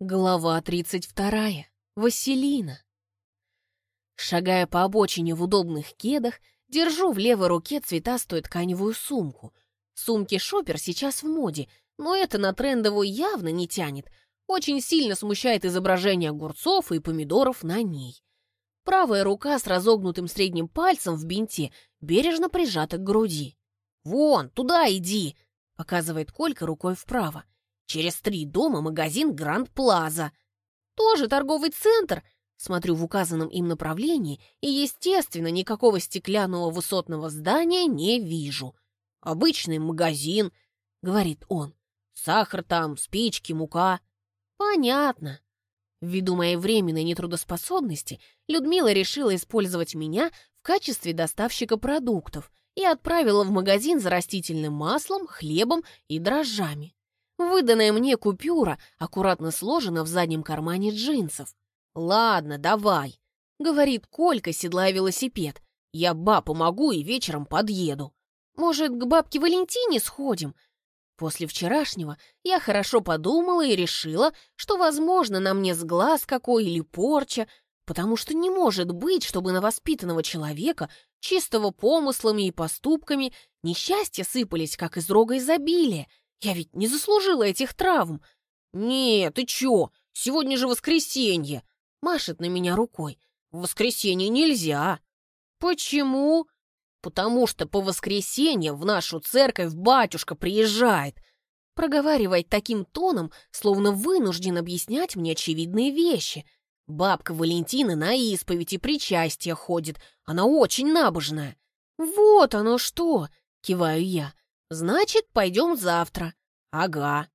Глава 32. Василина. Шагая по обочине в удобных кедах, держу в левой руке цветастую тканевую сумку. Сумки-шопер сейчас в моде, но это на трендовую явно не тянет. Очень сильно смущает изображение огурцов и помидоров на ней. Правая рука с разогнутым средним пальцем в бинте бережно прижата к груди. «Вон, туда иди!» — показывает Колька рукой вправо. Через три дома магазин Гранд Плаза. Тоже торговый центр. Смотрю в указанном им направлении и, естественно, никакого стеклянного высотного здания не вижу. Обычный магазин, говорит он. Сахар там, спички, мука. Понятно. Ввиду моей временной нетрудоспособности, Людмила решила использовать меня в качестве доставщика продуктов и отправила в магазин за растительным маслом, хлебом и дрожжами. Выданная мне купюра аккуратно сложена в заднем кармане джинсов. «Ладно, давай», — говорит Колька, седлая велосипед. «Я ба помогу и вечером подъеду. Может, к бабке Валентине сходим?» После вчерашнего я хорошо подумала и решила, что, возможно, на мне сглаз какой или порча, потому что не может быть, чтобы на воспитанного человека, чистого помыслами и поступками, несчастья сыпались, как из рога изобилия, я ведь не заслужила этих травм. Нет, ты чё? Сегодня же воскресенье. Машет на меня рукой. В воскресенье нельзя. Почему? Потому что по воскресенье в нашу церковь батюшка приезжает. Проговаривает таким тоном, словно вынужден объяснять мне очевидные вещи. Бабка Валентина на исповедь и ходит. Она очень набожная. Вот оно что, киваю я. Значит, пойдем завтра. Ага.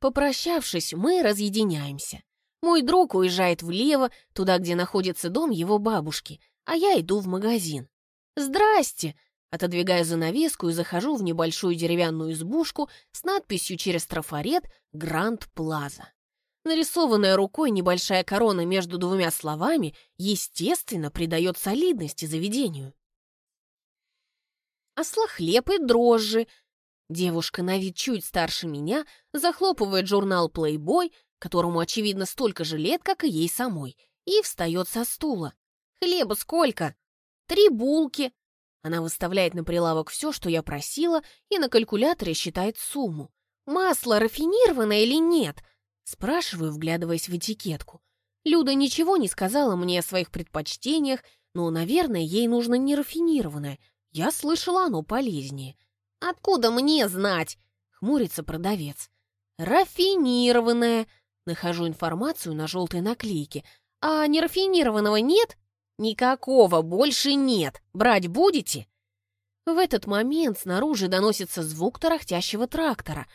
Попрощавшись, мы разъединяемся. Мой друг уезжает влево, туда, где находится дом его бабушки, а я иду в магазин. «Здрасте!» Отодвигаю занавеску и захожу в небольшую деревянную избушку с надписью через трафарет «Гранд Плаза». Нарисованная рукой небольшая корона между двумя словами, естественно, придает солидности заведению. Ослохлеб и дрожжи, Девушка на вид чуть старше меня захлопывает журнал Playboy, которому, очевидно, столько же лет, как и ей самой, и встает со стула. «Хлеба сколько?» «Три булки». Она выставляет на прилавок все, что я просила, и на калькуляторе считает сумму. «Масло рафинированное или нет?» Спрашиваю, вглядываясь в этикетку. Люда ничего не сказала мне о своих предпочтениях, но, наверное, ей нужно не рафинированное. Я слышала, оно полезнее. «Откуда мне знать?» — хмурится продавец. «Рафинированное!» — нахожу информацию на желтой наклейке. «А нерафинированного нет?» «Никакого больше нет. Брать будете?» В этот момент снаружи доносится звук тарахтящего трактора.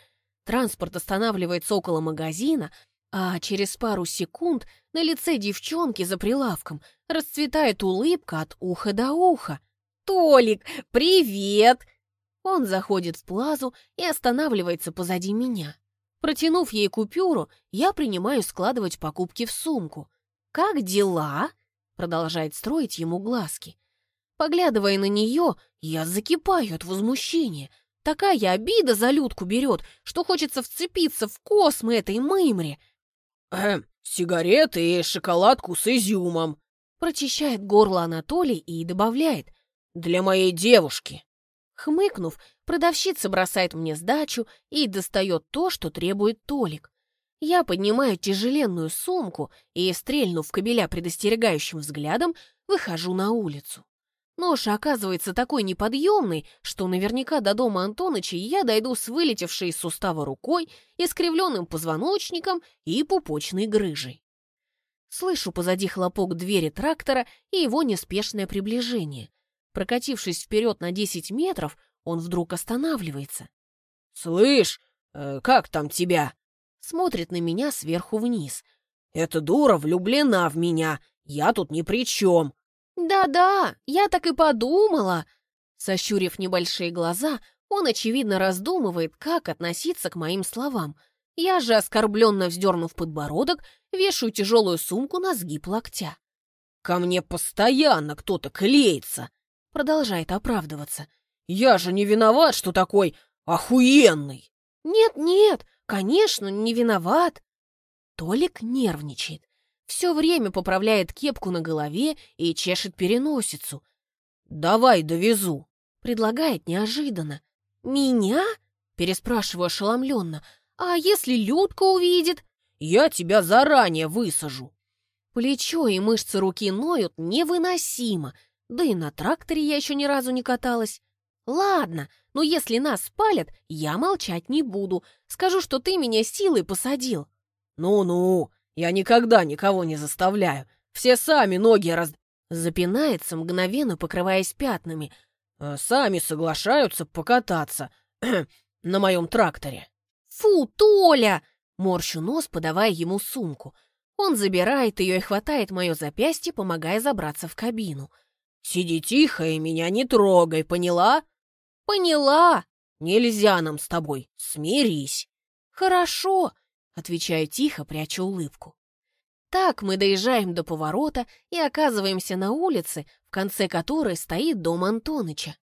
Транспорт останавливается около магазина, а через пару секунд на лице девчонки за прилавком расцветает улыбка от уха до уха. «Толик, привет!» Он заходит в плазу и останавливается позади меня. Протянув ей купюру, я принимаю складывать покупки в сумку. «Как дела?» — продолжает строить ему глазки. Поглядывая на нее, я закипаю от возмущения. Такая обида за Людку берет, что хочется вцепиться в космы этой мымре. «Эм, сигареты и шоколадку с изюмом», — прочищает горло Анатолий и добавляет. «Для моей девушки». Хмыкнув, продавщица бросает мне сдачу и достает то, что требует Толик. Я поднимаю тяжеленную сумку и, стрельнув кабеля предостерегающим взглядом, выхожу на улицу. Ноша оказывается такой неподъемной, что наверняка до дома Антоныча я дойду с вылетевшей из сустава рукой, искривленным позвоночником и пупочной грыжей. Слышу позади хлопок двери трактора и его неспешное приближение. Прокатившись вперед на 10 метров, он вдруг останавливается. «Слышь, э, как там тебя?» Смотрит на меня сверху вниз. «Эта дура влюблена в меня, я тут ни при чем». «Да-да, я так и подумала». Сощурив небольшие глаза, он, очевидно, раздумывает, как относиться к моим словам. Я же, оскорбленно вздернув подбородок, вешаю тяжелую сумку на сгиб локтя. «Ко мне постоянно кто-то клеится!» Продолжает оправдываться. «Я же не виноват, что такой охуенный!» «Нет-нет, конечно, не виноват!» Толик нервничает. Все время поправляет кепку на голове и чешет переносицу. «Давай довезу», — предлагает неожиданно. «Меня?» — переспрашиваю ошеломленно. «А если Людка увидит?» «Я тебя заранее высажу». Плечо и мышцы руки ноют невыносимо, да и на тракторе я еще ни разу не каталась. Ладно, но если нас спалят, я молчать не буду. Скажу, что ты меня силой посадил. Ну-ну, я никогда никого не заставляю. Все сами ноги раз... Запинается, мгновенно покрываясь пятнами. «Э, сами соглашаются покататься на моем тракторе. Фу, Толя! Морщу нос, подавая ему сумку. Он забирает ее и хватает мое запястье, помогая забраться в кабину. «Сиди тихо и меня не трогай, поняла?» «Поняла!» «Нельзя нам с тобой, смирись!» «Хорошо!» — отвечаю тихо, пряча улыбку. Так мы доезжаем до поворота и оказываемся на улице, в конце которой стоит дом Антоныча.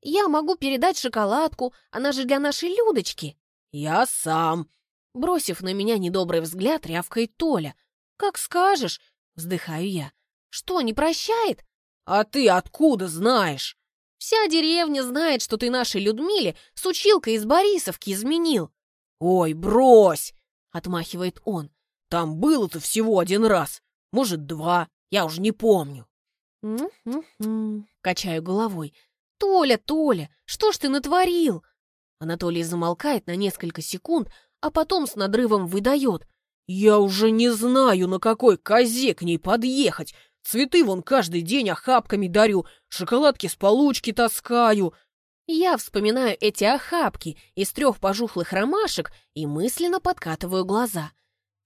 Я могу передать шоколадку, она же для нашей Людочки. Я сам. Бросив на меня недобрый взгляд, рявкает Толя. «Как скажешь!» — вздыхаю я. «Что, не прощает?» «А ты откуда знаешь?» «Вся деревня знает, что ты нашей Людмиле с училкой из Борисовки изменил». «Ой, брось!» — отмахивает он. «Там было-то всего один раз. Может, два. Я уже не помню». Качаю головой. «Толя, Толя, что ж ты натворил?» Анатолий замолкает на несколько секунд, а потом с надрывом выдает. «Я уже не знаю, на какой козе к ней подъехать. Цветы вон каждый день охапками дарю, шоколадки с получки таскаю». Я вспоминаю эти охапки из трех пожухлых ромашек и мысленно подкатываю глаза.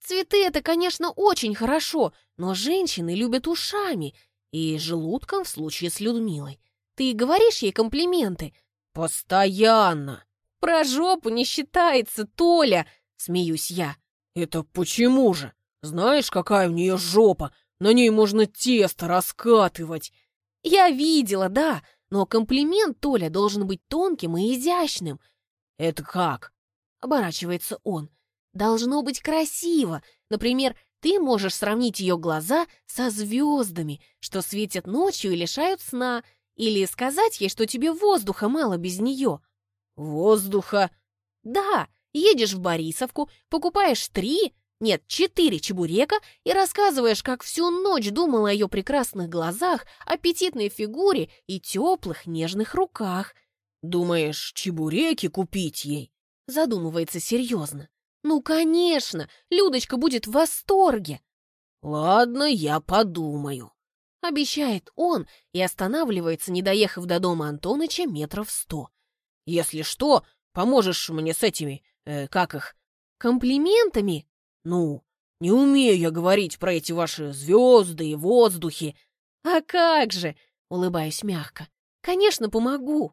Цветы — это, конечно, очень хорошо, но женщины любят ушами и желудком в случае с Людмилой. Ты говоришь ей комплименты? Постоянно. Про жопу не считается, Толя, смеюсь я. «Это почему же? Знаешь, какая у нее жопа? На ней можно тесто раскатывать!» «Я видела, да, но комплимент, Толя, должен быть тонким и изящным». «Это как?» — оборачивается он. «Должно быть красиво. Например, ты можешь сравнить ее глаза со звездами, что светят ночью и лишают сна, или сказать ей, что тебе воздуха мало без нее». «Воздуха?» «Да, Едешь в Борисовку, покупаешь три, нет, четыре чебурека и рассказываешь, как всю ночь думала о ее прекрасных глазах, аппетитной фигуре и теплых нежных руках. «Думаешь, чебуреки купить ей?» Задумывается серьезно. «Ну, конечно, Людочка будет в восторге!» «Ладно, я подумаю», — обещает он и останавливается, не доехав до дома Антоныча метров сто. «Если что, поможешь мне с этими э, как их, комплиментами? Ну, не умею я говорить про эти ваши звезды и воздухи. А как же, улыбаюсь мягко. Конечно, помогу.